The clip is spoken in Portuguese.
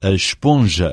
a esponja.